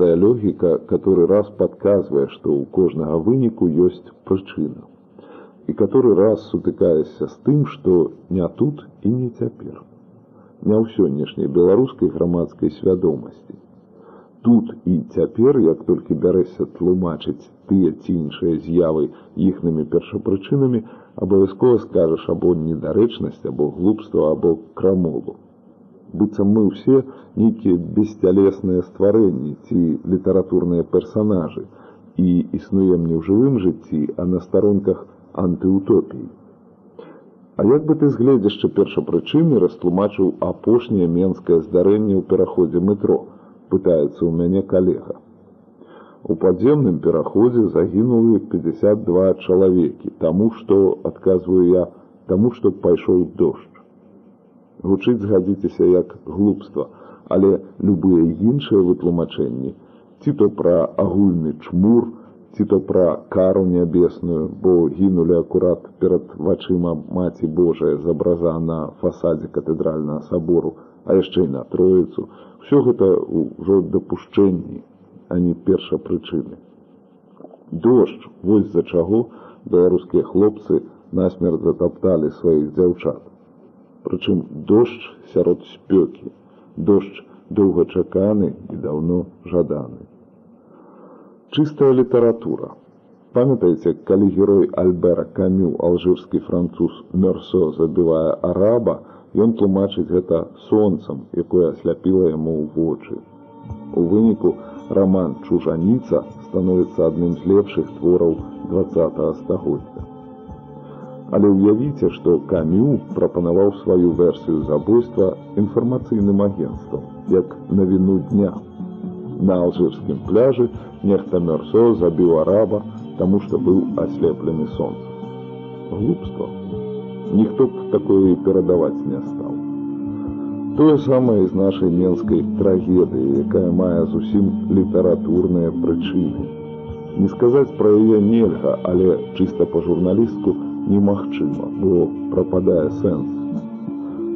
простая логіка который раз подказвае што ў кожнага выніку ёсць прычына і который раз сутыкаешся з тым, што не тут і не цяпер. Не ў сённяшняй беларускай грамадскай свядомасці. Тут і цяпер, як толькі бярэся тлумачыць тыя ці іншыя з'явы іхнымі першапрычынамі, абавязкова скажаш або недарэчнасць, або глупства або крамолу. Быццам мы ўсе нейкія бесцялесныя стварэнні ці літаратурныя персанажы і існуем не ў жывым жыцці, а на старонках антыутопіі. А як бы ты з гледзяшча першапрычыны растлумачыў апошняе менскае здарэнне ў пераходзе метро, пытаецца ў мяне калега. У падземным пераходзе загінулі 52 чалавекі, таму што адказваю я таму, што пайшоў дождж. Гучыць згадзіцеся як глупства, але любыя іншыя вытлумачэнні, ці то пра агульны чмур, ці то пра кару нябесную, бо гінулі акурат перад вачыма маці Божая з абраза на фасадзе катэдральнага сабору, а яшчэ і на троіцу, ўсё гэта ўжо дапушчэнні, а не перша прычыны. Дождж, вось з-за чаго беларускія хлопцы насмерць затапталі сваіх дзяўчат. Прычым дождж сярод спёкі, дождж доўгачаканы і даўно жаданы чыстая літаратура. Памятаеце, калі герой Альбера камю алжырскі француз Мёрсо забівае араба, ён тлумачыць гэта сонцам, якое асляпіла яму ў вочы. У выніку роман чужаніца становіцца адным з лепшых твораў два стагоддзя. Але ўявіце, што камю прапанаваў сваю версію забойства інфармацыйным агенствам, як навіну дня на алжырскім пляжы нехта мёрсо забіў араба, таму што быў аслеплены сонца. Глупства. Ніхто б такое перадаваць не стаў. Тое самае з нашай менскай трагедыі, якая мае зусім літаратурныя прычыны. Не сказаць пра яе нельга, але чыста па журналістку немагчыма, бо прападае сэнс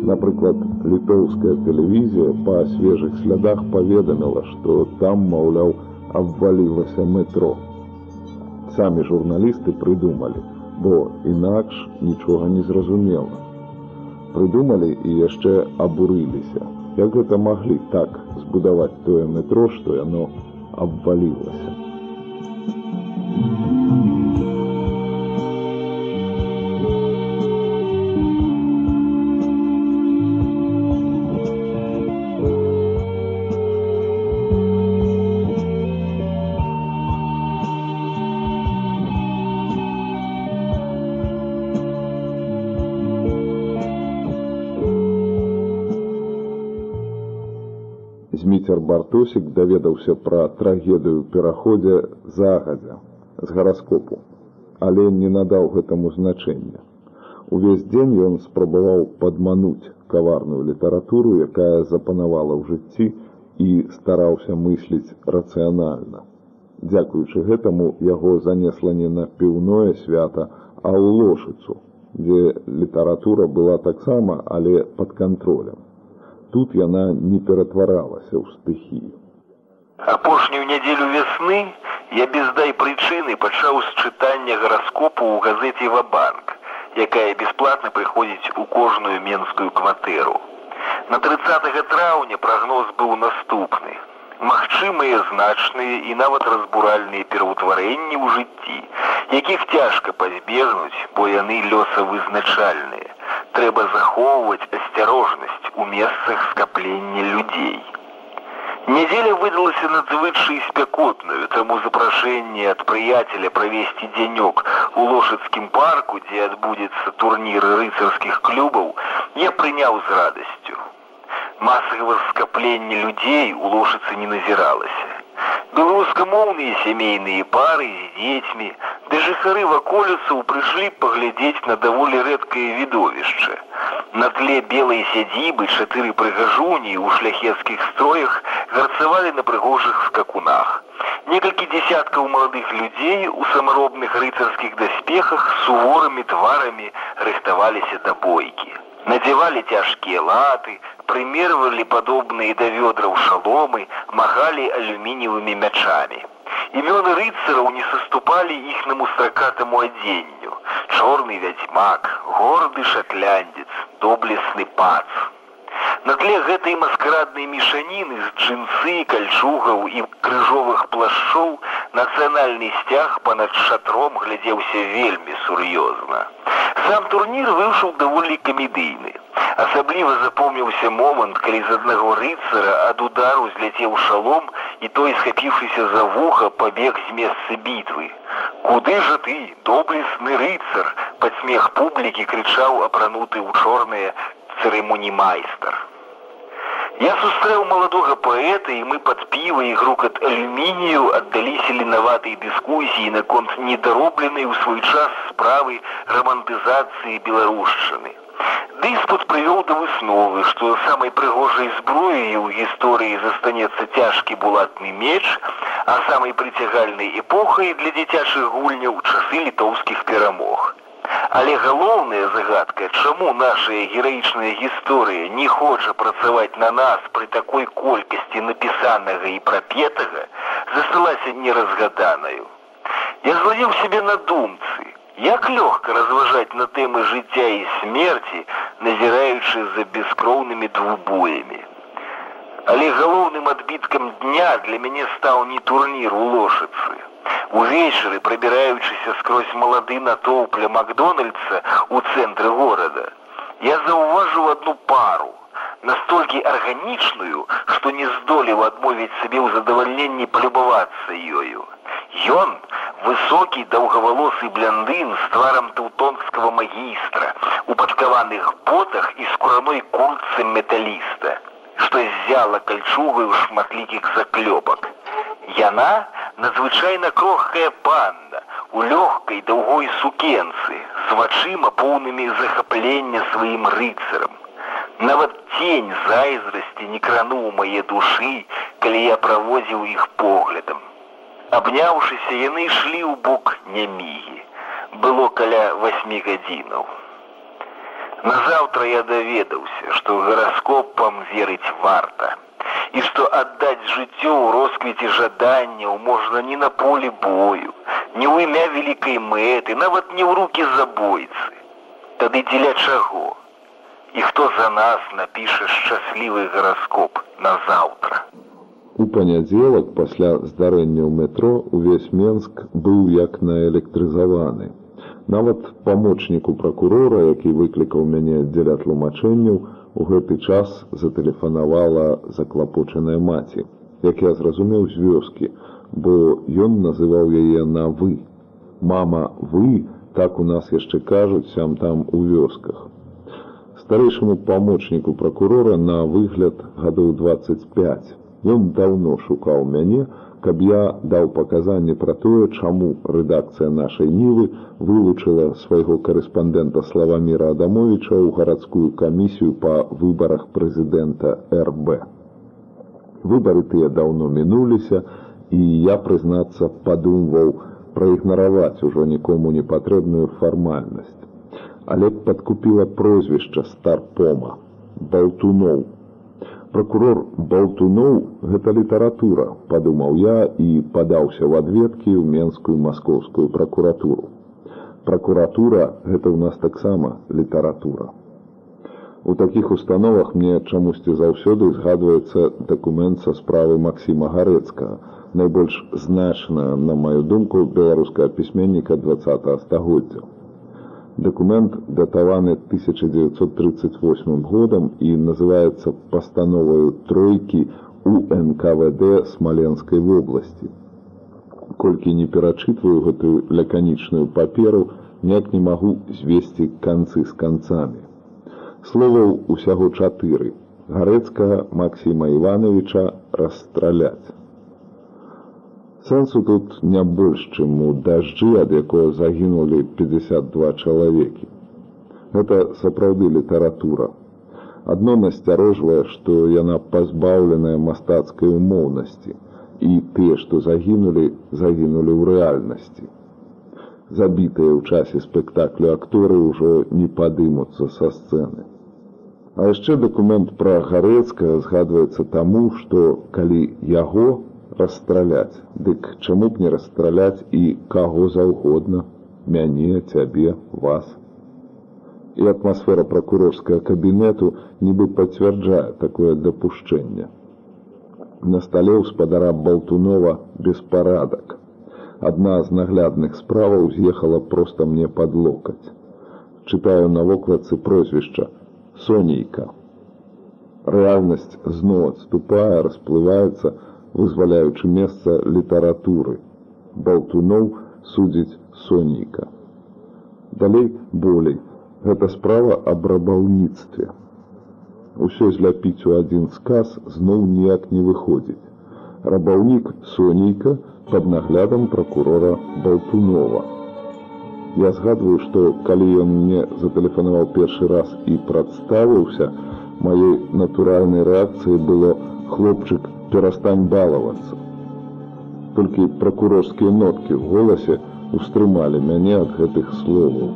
Напрыклад, літоўская тэлевізія па свежых слядах паведаміла, што там, маўляў, абвалілася метро. Самі журналісты прыдумалі, бо інакш нічога не зразумела. Прыдумалі і яшчэ абурыліся. Як гэта маглі так збудаваць тое метро, што яно абвалілася. Бартосік даведаўся пра трагедыю пераходзе загадзя з гараскопу, але не надаў гэтаму значэння. Увесь дзень ён спрабаваў падмануць каварную літаратуру, якая запанавала ў жыцці і стараўся мысліць рацыянальна. Дзякуючы гэтаму яго занесла не на піўное свята, а ў лошыцу, дзе літаратура была таксама, але пад кантролем тут яна не ператваралася ў стыхію. Апошнюю нядзелю вясны я без дай прычыны пачаў з чытання гараскопу ў газеце Вабанк, якая бясплатна прыходзіць у кожную менскую кватэру. На 30 траўня прагноз быў наступны. Магчымыя значныя і нават разбуральныя пераўтварэнні ў жыцці, якіх цяжка пазбегнуць, бо яны лёсавызначальныя трэба захоўваць асцярожнасць у месцах скаплення людзей. Нядзеля выдалася надзвычай спякотнаю, таму запрашэнне ад прыяцеля правесці дзянёк у лошадскім парку, дзе адбудзецца турнір рыцарскіх клубаў, я прыняў з радасцю. Масавага скаплення людзей у лошыцы не назіралася. Беларускамоўныя сямейныя пары з дзецьмі, ды жыхары ваколіцаў прыйшлі паглядзець на даволі рэдкае відовішча. На тле белай сядзібы чатыры прыгажуні ў шляхецкіх строях гарцавалі на прыгожых скакунах. Некалькі дзясяткаў маладых людзей у самаробных рыцарскіх даспехах суворымі тварамі рыхтаваліся да бойкі. Надзявалі цяжкія латы, прымервалі падобныя да вёдраў шаломы, махалі алюмініевымі мячамі. Імёны рыцараў не саступалі іхнаму стракатаму адзенню. Чорны вядзьмак, горды шатляндец, доблесны пац. На тле гэтай маскараднай мешаніны з джинсы, кальчугаў і крыжовых плашчоў нацыянальны сцяг панад шатром глядзеўся вельмі сур'ёзна. Сам турнір выйшаў даволі камедыйны. Асабліва запомніўся момант, калі з аднаго рыцара ад удару зляцеў шалом і той, схапіўшыся за вуха, пабег з месца бітвы. Куды жа ты, доблесны рыцар, пад смех публікі крычаў апрануты ў чорныя цырымонімайстар. Я сустрэў маладога паэта і мы пад піва і грукат алюмінію аддаліся ленаватай дыскусіі наконт недаробленай у свой час справы рамантызацыі беларушчыны. Дыспут прывёў да высновы, што самай прыгожай зброяй у гісторыі застанецца цяжкі булатны меч, а самай прыцягальнай эпохай для дзіцячых гульняў часы літоўскіх перамог. Але галоўная загадка, чаму наша гераічная гісторыя не хоча працаваць на нас пры такой колькасці напісанага і прапетага, засталася неразгаданаю. Я злавіў сябе на думцы, як лёгка разважаць на тэмы жыцця і смерці, назіраючы за бескроўнымі двубоямі. Але галоўным адбіткам дня для мяне стаў не турнір у лошыцы. Увечары, прабіраючыся скрозь малады натоўпля Макдональдса ў цэнтры горада, я заўважыў одну пару, настолькі арганічную, што не здолеў адмовіць сабе ў задавальненні палюбавацца ёю. Ён высокі даўгавалосы бляндын з тварам таўтонскага магістра, у падкаваных ботах і скураной курцы металіста, што ззяла кальчугаю шматлікіх заклёпак. Яна надзвычайна крохкая панда у лёгкай даўгой сукенцы з вачыма поўнымі захаплення сваім рыцарам. Нават тень зайздрасці не крануў мае душы, калі я праводзіў іх поглядам. Абняўшыся, яны ішлі ў бок нямігі. Было каля восьмі гадзінаў. Назаўтра я даведаўся, што гараскопам верыць варта і што аддаць жыццё ў росквіце жаданняў можна не на полі бою, не ў імя вялікай мэты, нават не ў рукі забойцы. Тады дзеля чаго? І хто за нас напіша шчаслівы гараскоп на заўтра. У панядзелак пасля здарэння ў метро увесь Менск быў як наэлектрызаваны. Нават памочніку пракурора, які выклікаў мяне дзеля тлумачэнняў, у гэты час затэлефанавала заклапочаная маці, як я зразумеў з вёскі, бо ён называў яе на вы. Мама вы так у нас яшчэ кажуць сям там у вёсках. Старэйшаму памочніку пракурора на выгляд гадоў 25. Ён даўно шукаў мяне, каб я даў паказанне пра тое, чаму рэдакцыя нашай нівы вылучыла свайго карэспандэнта славаміра Адамовича ў гарадскую камісію па выбарах прэзідэнта РБ. Выбары тыя даўно мінуліся, і я, прызнацца, падумваў праігнараваць ужо нікому непатрэбную фармальнасць. Але падкупіла прозвішча старпома, балтуноў прокурор болтуноў гэта літаратура падумаў я і падаўся ў адведкі ў менскую маскоўскую пракуратуру. Пракуратура гэта ў нас таксама літаратура. У такіх установах мне чамусьці заўсёды згадваецца дакумент са справы Масіма гарэцка найбольш значна на маю думку беларуская пісьменніка два стагоддзя Документ датаваны 1938 годам і называецца пастановаю тройкі у НКВД смаленскай вобласці. Колькі не перачытваю гэтую ляканічную паперу, ніяк не магу звесці канцы з канцамі. Словаў усяго чатыры гарэцкага Максіма Івановича расстраляць. Сэнсу тут не больш, чым у дажджы, ад якога загінулі 52 чалавекі. Гэта сапраўды літаратура. Адно насцярожвае, што яна пазбаўленая мастацкай умоўнасці, і тыя, што загінулі, загінулі ў рэальнасці. Забітыя ў часе спектаклю акторы ўжо не падымуцца са сцэны. А яшчэ дакумент пра гарэцка згадваецца таму, што калі яго расстраляць. Дык чаму б не расстраляць і каго заўгодна, мяне, цябе, вас. І атмасфера пракурорскага кабінету нібы пацвярджае такое дапушчэнне. На стале ў спадара Балтунова беспарадак. Адна з наглядных справаў з'ехала проста мне пад локаць. Чытаю на вокладцы прозвішча Сонейка. Рэальнасць зноў адступае, расплываецца, вызваляючы месца літаратуры. Балтуноў судзіць сонейка. Далей болей. Гэта справа аб рабаўніцтве. Усё зляпіць у адзін сказ зноў ніяк не выходзіць. Рабаўнік сонейка пад наглядам пракурора Балтунова. Я згадваю, што калі ён мне затэлефанаваў першы раз і прадставіўся, маёй натуральнай рэакцыяй было хлопчык перастань балавацца. Толькі пракурорскія ноткі ў голасе устрымалі мяне ад гэтых словаў.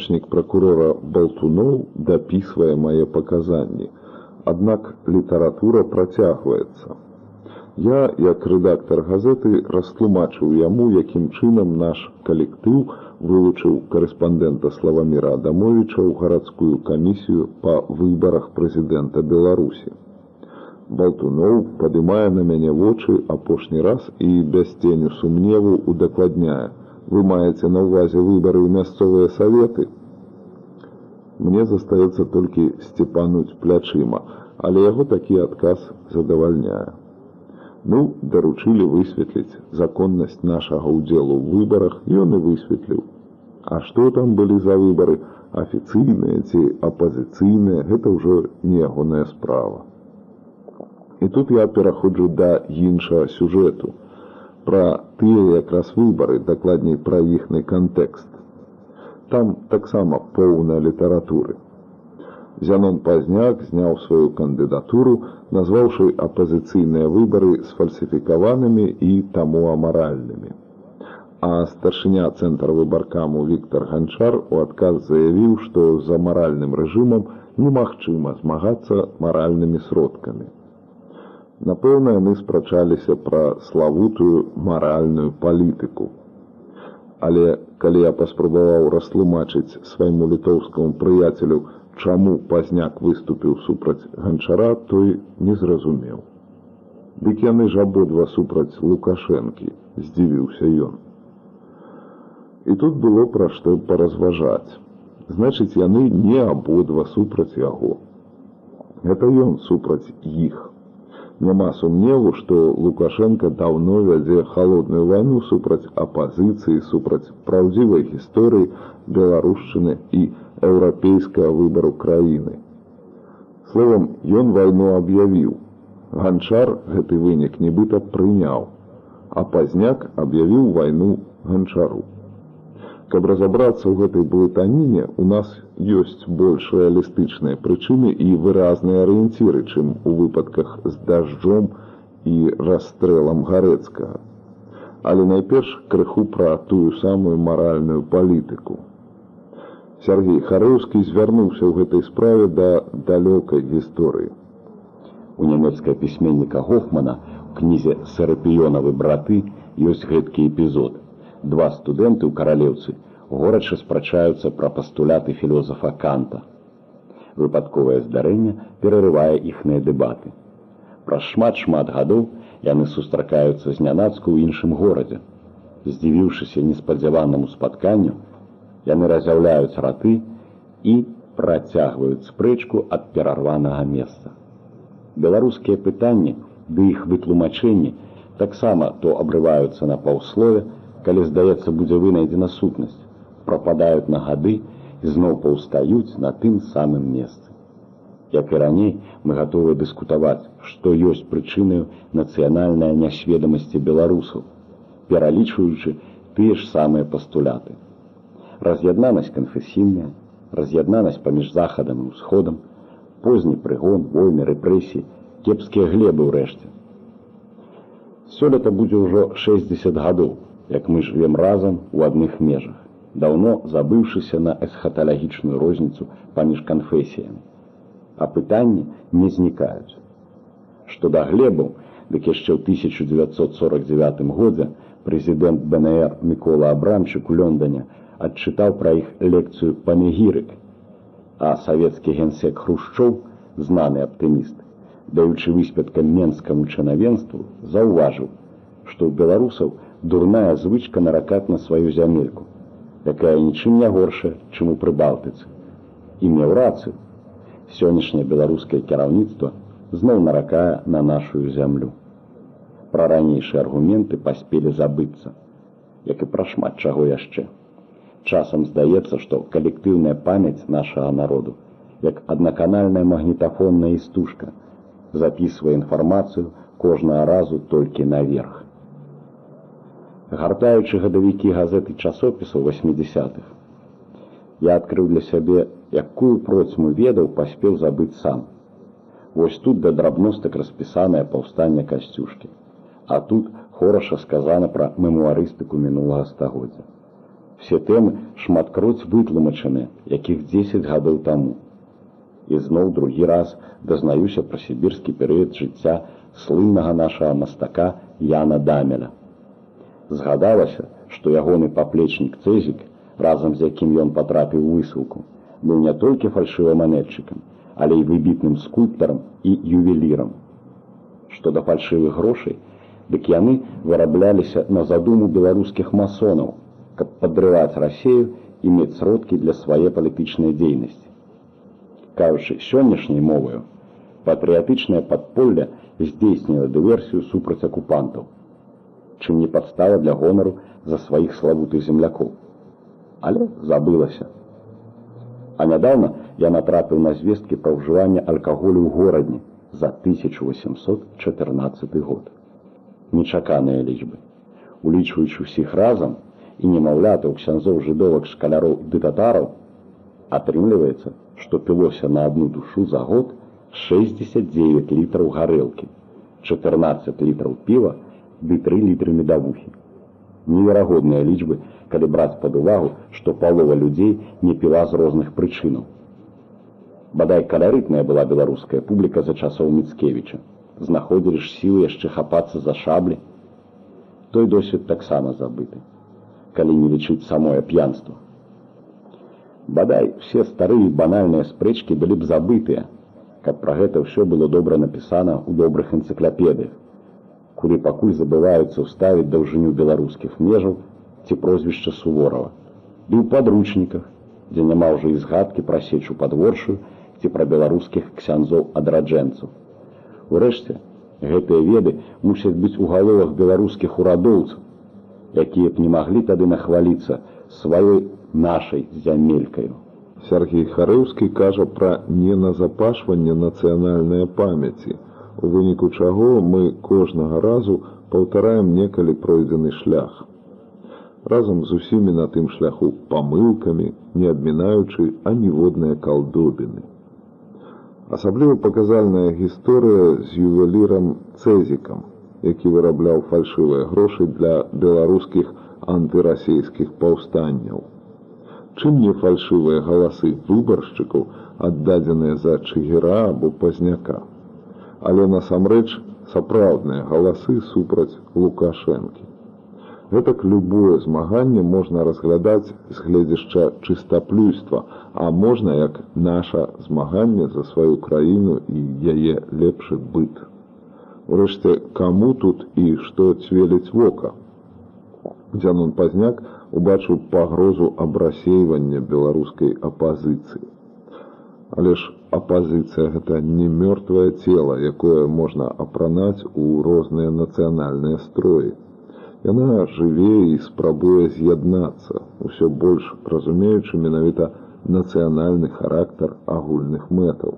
Памочнік пракурора Балтуноў дапісвае мае паказанні. Аднак літаратура працягваецца. Я, як рэдактар газеты, растлумачыў яму, якім чынам наш калектыў вылучыў карэспандэнта Славаміра Адамовіча ў гарадскую камісію па выбарах прэзідэнта Беларусі. Балтуноў падымае на мяне вочы апошні раз і без ценю сумневу удакладняе – вы маеце на ўвазе выбары ў мясцовыя саветы. Мне застаецца толькі сцепануць плячыма, але яго такі адказ задавальняе. Ну, даручылі высветліць законнасць нашага ўдзелу ў выбарах ён і высветліў. А што там былі за выбары афіцыйныя ці апазіцыйныя, гэта ўжо не ягоная справа. І тут я пераходжу да іншага сюжэту пра тыя якраз выбары, дакладней пра іхны кантэкст. Там таксама поўна літаратуры. Зянон пазняк зняў сваю кандыдатуру, назваўшы апазіцыйныя выбары сфальсіфікаванымі і таму амаральнымі. А старшыня цэнтр выбаркаму Віктор Ганчар у адказ заявіў, што за маральным рэжымам немагчыма змагацца маральнымі сродкамі. Напэўна, яны спрачаліся пра славутую маральную палітыку. Але калі я паспрабаваў растлумачыць свайму літоўскаму прыяцелю, чаму пазняк выступіў супраць ганчара, той не зразумеў. Дык яны ж абодва супраць лукашэнкі, здзівіўся ён. І тут было пра што паразважаць. Значыць, яны не абодва супраць яго. Гэта ён супраць іх. Няма сумневу, што Лукашенко даўно вядзе холодную вайну супраць апазіцыі, супраць праўдзівай гісторыі беларушчыны і еўрапейскага выбару краіны. Словам, ён вайну аб'явіў. Ганчар гэты вынік нібыта прыняў, а пазняк аб'явіў вайну ганчару. Каб разабрацца ў гэтай блытаніне, у нас ёсць больш рэалістычныя прычыны і выразныя арыенціры, чым у выпадках з дажджом і расстрэлам гарэцкага. Але найперш крыху пра тую самую маральную палітыку. Сергей Харэўскі звярнуўся ў гэтай справе да далёкай гісторыі. У нямецкая пісьменніка Гофмана кнізе сарапіёнавы браты ёсць гэткі эпізод Два студэнты ў каралеўцы горача спрачаюцца пра пастуляты філозафа канта. Выпадковае здарэнне перарывае іхныя дэбаты. Праз шмат-шмат гадоў яны сустракаюцца знянацку ў іншым горадзе. Здзівіўшыся неспадзяванаму спатканню, яны разяўляюць раты і працягваюць спрэчку ад перарванага месца. Беларускія пытанні ды іх вытлумачэнні таксама то абрываюцца на паўслове, калі здаецца будзе вынайдзена сутнасць, прападаюць на гады і зноў паўстаюць на тым самым месцы. Як і раней мы гатовы дыскутаваць, што ёсць прычынаю нацыянальнай нясведамасці беларусаў, пералічваючы тыя ж самыя пастуляты. Раз'яднанасць канфесійная, раз'яднанасць паміж захадам і ўсходам, позні прыгон, войны, рэпрэсіі, кепскія глебы ўрэшце. Сёлета будзе ўжо 60 гадоў, як мы жывем разам у адных межах, даўно забыўшыся на эсхаталагічную розніцу паміж канфесіямі. А пытанні не знікаюць. Што да глебаў, дык яшчэ ў 1949 годзе прэзідэнт БНР Мікола Абрамчык у Лондоне адчытаў пра іх лекцыю панегірык, а савецкі генсек хрушчоў знаны аптыміст даючы выспяткам менскаму чынавенству заўважыў што ў беларусаў дурная звычка наракаць на сваю зямельку. Якая нічым не горшая чым у прыбалтыцы і меў рацыю сённяшняе беларускае кіраўніцтва зноў наракае на нашу зямлю пра ранейшыя аргументы паспелі забыцца як і пра шмат чаго яшчэ. Часам здаецца, што калектыўная памяць нашага народу, як аднаканальная магнітафонная істужка, запісвае інфармацыю кожнага разу толькі наверх. Гартаючы гадавікі газеты часопісу 80-х, я адкрыў для сябе, якую процьму ведаў паспеў забыць сам. Вось тут да драбностак распісанае паўстанне касцюшкі, а тут хораша сказана пра мемуарыстыку мінулага стагоддзя. Все тэмы шматкроць вытлумачаны якіх 10 гадоў таму. І зноў другі раз дазнаюся пра сібірскі перыяд жыцця слыннага нашага мастака яна дамеля згадалася што ягоны паплечнік цэзік разам з якім ён патрапіў высылку быў не толькі фальшываманетчыкам але і выбітным скульптарам і ювелірам што да фальшывых грошай дык яны вырабляліся на задуму беларускіх масонаў каб падрываць рассею і мець сродкі для свае палітычнай дзейнасці. Кажучы сённяшняй моваю, патрыятычнае падполле здзейсніла дыверсію супраць акупантаў, чым не падстава для гонару за сваіх славутых землякоў. Але забылася. А нядаўна я натрапіў на звесткі пра ўжыванне алкаголю ў горадні за 1814 год. Нечаканыя лічбы. Улічваючы ўсіх разам, і немаўлятаў ксяндзоў жыдовак шкаляроў ды татараў атрымліваецца што пілося на одну душу за год 69 літраў гарэлкі 14 літраў піва ды 3 літры медавухі неверагодныя лічбы калі браць пад увагу што палова людзей не піла з розных прычынаў. Бадай калярытная была беларуская публіка за часоў міцкевіча знаходзілі ж сілы яшчэ хапацца за шаблі. Той досвед таксама забыты калі не лічыць самое п'янство. Бадай все старыя банальныя спрэчкі былі б забытыя, каб пра гэта ўсё было добра напісана ў добрых энцыклапедыях, куды пакуль забываюцца ўставіць даўжыню беларускіх межаў ці прозвішча суворава, і ў падручніках, дзе няма ўжо і згадкі пра сечу падворшую ці пра беларускіх ксяндзоў адраджэнцаў. Урэшце, гэтыя веды мусяць быць у галовах беларускіх урадоўцаў, якія б не маглі тады нахваліцца сваёй нашай зямелькаю. Сергій Харыўскі кажа пра неназапашванне нацыянальнай памяці, у выніку чаго мы кожнага разу паўтараем некалі пройдзены шлях. Разам з усімі на тым шляху памылкамі, не адмінаючы аніводныя калдобіны. Асабліва паказальная гісторыя з ювелірам цэзікам, які вырабляў фальшывыя грошы для беларускіх антырасійскіх паўстанняў. Чым не фальшывыя галасы выбаршчыкаў аддадзеныя за чыгера або пазняка. Але насамрэч сапраўдныя галасы супраць лукашэнкі. Гэтак любое змаганне можна разглядаць з гледзяшча чыстаплюйства, а можна як наша змаганне за сваю краіну і яе лепшы быт. Урэшце, каму тут і што цвеліць вока? Дзянон пазняк убачыў пагрозу абрасейвання беларускай апазіцыі. Але ж апазіцыя гэта не мёртвае цела, якое можна апранаць у розныя нацыянальныя строі. Яна жыве і спрабуе з'яднацца, усё больш разумеючы менавіта нацыянальны характар агульных мэтаў.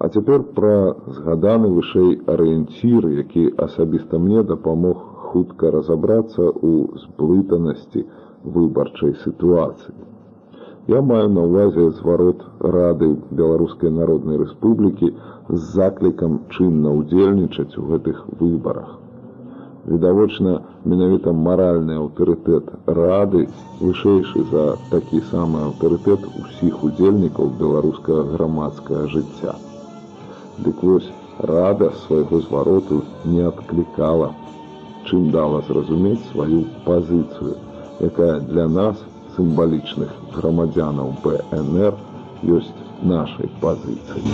А цяпер пра згаданы вышэй арыенцір, які асабіста мне дапамог хутка разабрацца ў зблытанасці выбарчай сітуацыі. Я маю на ўвазе зварот рады беларускай народнай рэспублікі з заклікам чынна ўдзельнічаць у гэтых выбарах. Відавочна, менавіта маральны аўтарытэт рады вышэйшы за такі самы аўтарытэт усіх удзельнікаў беларускага грамадскага жыцця. Дык вось рада свайго звароту не адклікала, чым дала зразумець сваю пазіцыю, якая для нас сімвалічных грамадзянаў БНР ёсць нашай пазіцыі.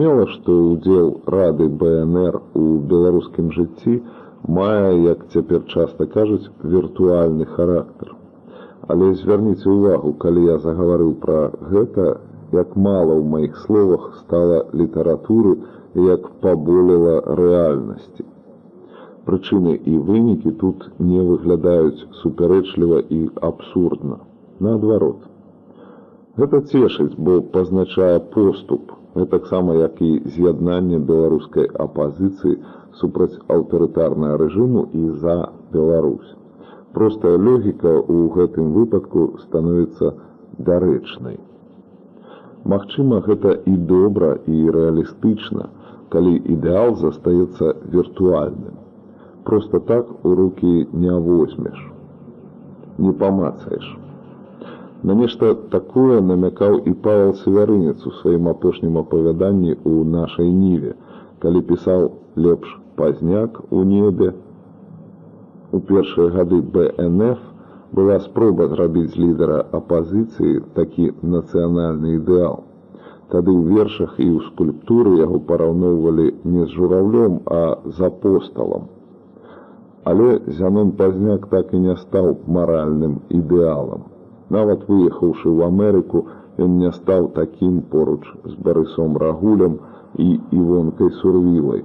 Зразумела, што ўдзел рады БНР у беларускім жыцці мае, як цяпер часта кажуць, віртуальны характар. Але звярніце ўвагу, калі я загаварыў пра гэта, як мала ў маіх словах стала літаратуры як паболела рэальнасці. Прычыны і вынікі тут не выглядаюць супярэчліва і абсурдна. Наадварот. Гэта цешыць, бо пазначае поступ, таксама як і з'яднанне беларускай апазіцыі супраць аўтарытарнага рэжыму і за Беларусь. Простая логіка ў гэтым выпадку становіцца дарэчнай. Магчыма, гэта і добра і рэалістычна, калі ідэал застаецца віртуальным. Проста так у рукі не возьмеш, не памацаеш. На нешта такое намякаў і Павел Северынец у сваім апошнім апавяданні ў нашай ніве, калі пісаў лепш пазняк у небе. У першыя гады БНФ была спроба зрабіць лідара апазіцыі такі нацыянальны ідэал. Тады ў вершах і ў скульптуры яго параўноўвалі не з журавлём, а з апосталам. Але зянон пазняк так і не стаў маральным ідэалам. Нават выехаўшы ў Амерыку, ён не стаў такім поруч з барысом рагулем і івонкай сурвілай.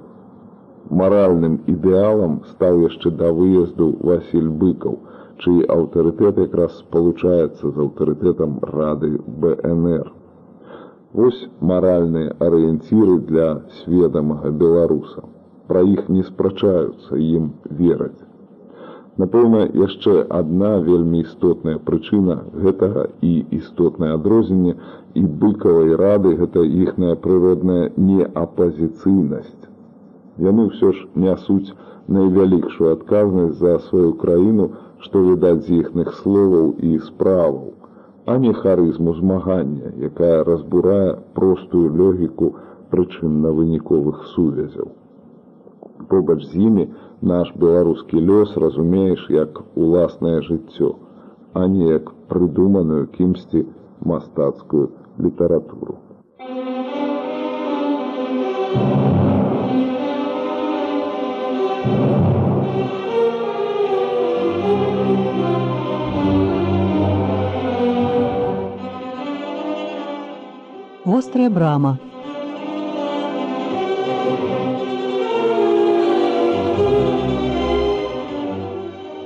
Маральным ідэалам стаў яшчэ да выезду Васіль быкаў, чый аўтарытэт якраз спалучаецца з аўтарытэтам рады БНР. Вось маральныя арыенціры для сведамага беларуса. Пра іх не спрачаюцца ім вераць. Напэўна, яшчэ адна вельмі істотная прычына гэтага і істотнае адрозненне і быкавай рады гэта іхная прыродная неапазіцыйнасць. Яны ўсё ж нясуць найвялікшую адказнасць за сваю краіну, што відаць з іхных словаў і справаў, а не харызму змагання, якая разбурае простую логіку прычынна-выніковых сувязяў. Побач з імі, наш беларускі лёс разумееш як уласнае жыццё, а не як прыдуманую кімсьці мастацкую літаратуру. Вострая брама